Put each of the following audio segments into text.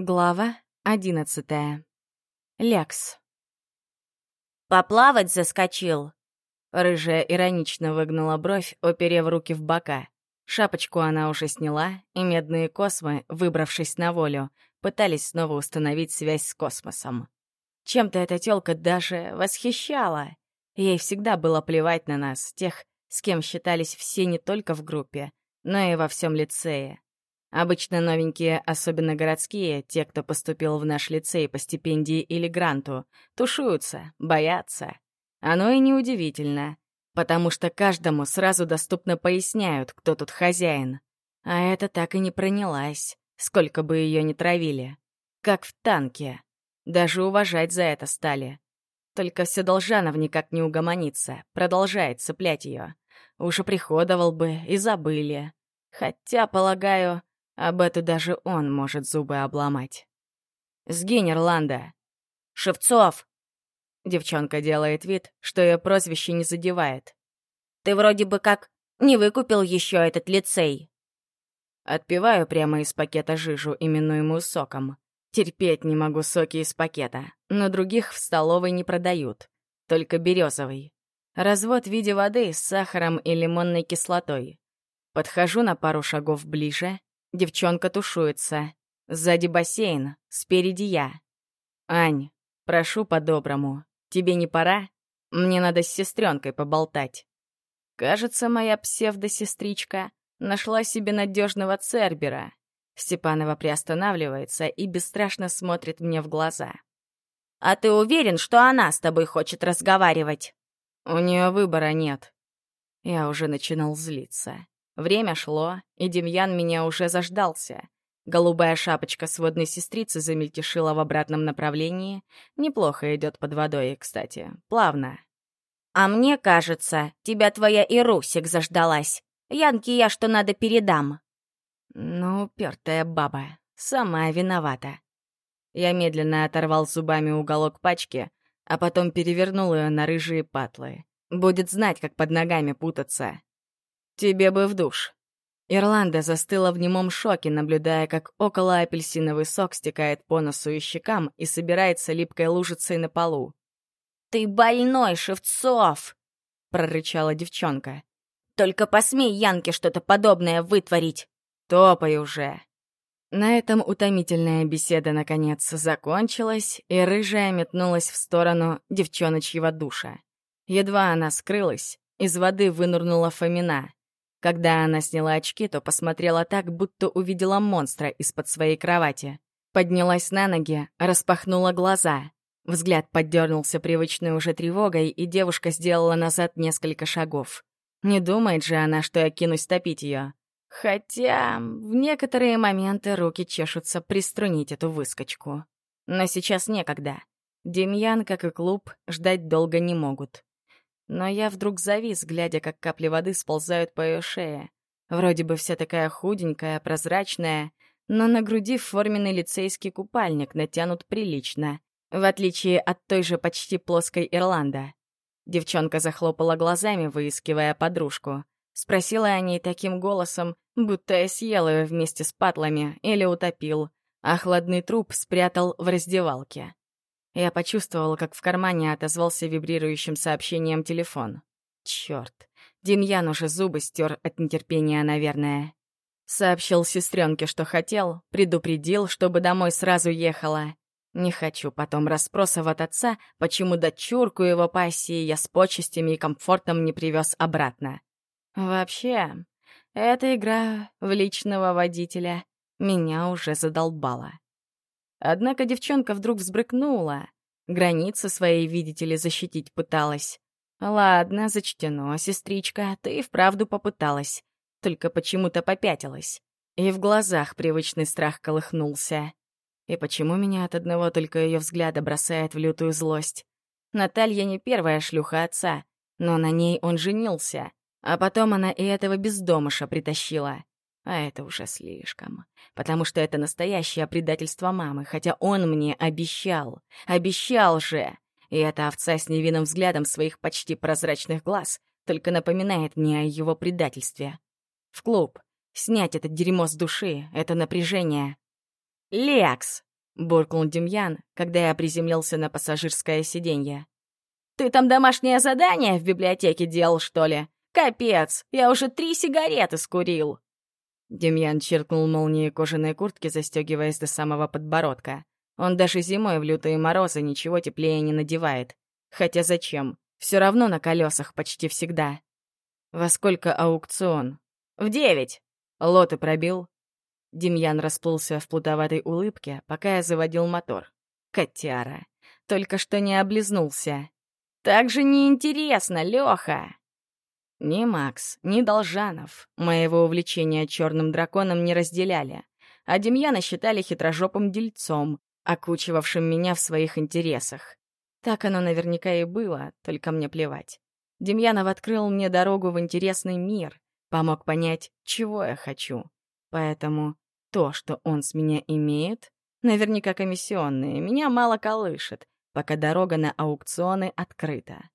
Глава одиннадцатая. Лекс. «Поплавать заскочил?» Рыжая иронично выгнула бровь, оперев руки в бока. Шапочку она уже сняла, и медные космы, выбравшись на волю, пытались снова установить связь с космосом. Чем-то эта тёлка даже восхищала. Ей всегда было плевать на нас, тех, с кем считались все не только в группе, но и во всем лицее. Обычно новенькие, особенно городские, те, кто поступил в наш лицей по стипендии или гранту, тушуются, боятся. Оно и неудивительно, потому что каждому сразу доступно поясняют, кто тут хозяин. А это так и не пронялась, сколько бы ее ни травили. Как в танке. Даже уважать за это стали. Только все Должанов никак не угомонится, продолжает цеплять ее. Уж приходовал бы и забыли. Хотя, полагаю, об это даже он может зубы обломать. «Сгинь, Ирланда!» «Шевцов!» Девчонка делает вид, что ее прозвище не задевает. «Ты вроде бы как не выкупил еще этот лицей». Отпиваю прямо из пакета жижу, именуемую соком. Терпеть не могу соки из пакета, но других в столовой не продают, только березовый. Развод в виде воды с сахаром и лимонной кислотой. Подхожу на пару шагов ближе Девчонка тушуется. Сзади бассейн, спереди я. «Ань, прошу по-доброму. Тебе не пора? Мне надо с сестренкой поболтать». Кажется, моя псевдосестричка нашла себе надежного цербера. Степанова приостанавливается и бесстрашно смотрит мне в глаза. «А ты уверен, что она с тобой хочет разговаривать?» «У нее выбора нет». Я уже начинал злиться. Время шло, и Демьян меня уже заждался. Голубая шапочка сводной сестрицы замельтешила в обратном направлении. Неплохо идет под водой, кстати. Плавно. «А мне кажется, тебя твоя Ирусик заждалась. Янке я что надо передам». «Ну, пертая баба. Сама виновата». Я медленно оторвал зубами уголок пачки, а потом перевернул ее на рыжие патлы. Будет знать, как под ногами путаться. «Тебе бы в душ». Ирланда застыла в немом шоке, наблюдая, как около апельсиновый сок стекает по носу и щекам и собирается липкой лужицей на полу. «Ты больной, Шевцов!» — прорычала девчонка. «Только посмей Янке что-то подобное вытворить!» «Топай уже!» На этом утомительная беседа наконец закончилась, и рыжая метнулась в сторону девчоночьего душа. Едва она скрылась, из воды вынурнула Фомина. Когда она сняла очки, то посмотрела так, будто увидела монстра из-под своей кровати. Поднялась на ноги, распахнула глаза. Взгляд поддернулся привычной уже тревогой, и девушка сделала назад несколько шагов. Не думает же она, что я кинусь топить ее. Хотя в некоторые моменты руки чешутся приструнить эту выскочку. Но сейчас некогда. Демьян, как и клуб, ждать долго не могут. Но я вдруг завис, глядя, как капли воды сползают по ее шее. Вроде бы вся такая худенькая, прозрачная, но на груди форменный лицейский купальник натянут прилично, в отличие от той же почти плоской Ирланда. Девчонка захлопала глазами, выискивая подружку. Спросила о ней таким голосом, будто я съел ее вместе с патлами или утопил, а хладный труп спрятал в раздевалке. Я почувствовала, как в кармане отозвался вибрирующим сообщением телефон. Черт, Демьян уже зубы стер от нетерпения, наверное. Сообщил сестренке, что хотел, предупредил, чтобы домой сразу ехала. Не хочу потом расспросов от отца, почему дочурку его пассии я с почестями и комфортом не привез обратно. Вообще, эта игра в личного водителя меня уже задолбала. Однако девчонка вдруг взбрыкнула. Границы своей, видите ли, защитить пыталась. Ладно, зачтено, сестричка, ты и вправду попыталась. Только почему-то попятилась. И в глазах привычный страх колыхнулся. И почему меня от одного только ее взгляда бросает в лютую злость? Наталья не первая шлюха отца, но на ней он женился. А потом она и этого бездомыша притащила. А это уже слишком. Потому что это настоящее предательство мамы, хотя он мне обещал. Обещал же! И эта овца с невинным взглядом своих почти прозрачных глаз только напоминает мне о его предательстве. В клуб. Снять это дерьмо с души, это напряжение. «Лекс!» буркнул Демьян, когда я приземлился на пассажирское сиденье. «Ты там домашнее задание в библиотеке делал, что ли? Капец, я уже три сигареты скурил!» Демьян чиркнул молнией кожаной куртки, застегиваясь до самого подбородка. Он даже зимой в лютые морозы ничего теплее не надевает. Хотя зачем? Все равно на колесах почти всегда. Во сколько аукцион? В девять. Лоты пробил? Демьян расплылся в плутоватой улыбке, пока я заводил мотор. Котяра. Только что не облизнулся. Так же неинтересно, Лёха. Ни Макс, ни Должанов моего увлечения черным драконом не разделяли, а Демьяна считали хитрожопым дельцом, окучивавшим меня в своих интересах. Так оно наверняка и было, только мне плевать. Демьянов открыл мне дорогу в интересный мир, помог понять, чего я хочу. Поэтому то, что он с меня имеет, наверняка комиссионные, меня мало колышет, пока дорога на аукционы открыта.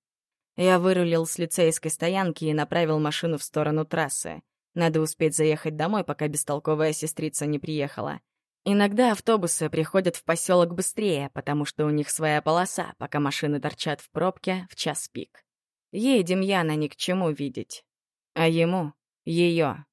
Я вырулил с лицейской стоянки и направил машину в сторону трассы. Надо успеть заехать домой, пока бестолковая сестрица не приехала. Иногда автобусы приходят в поселок быстрее, потому что у них своя полоса, пока машины торчат в пробке в час пик. Ей Демьяна ни к чему видеть. А ему — ее.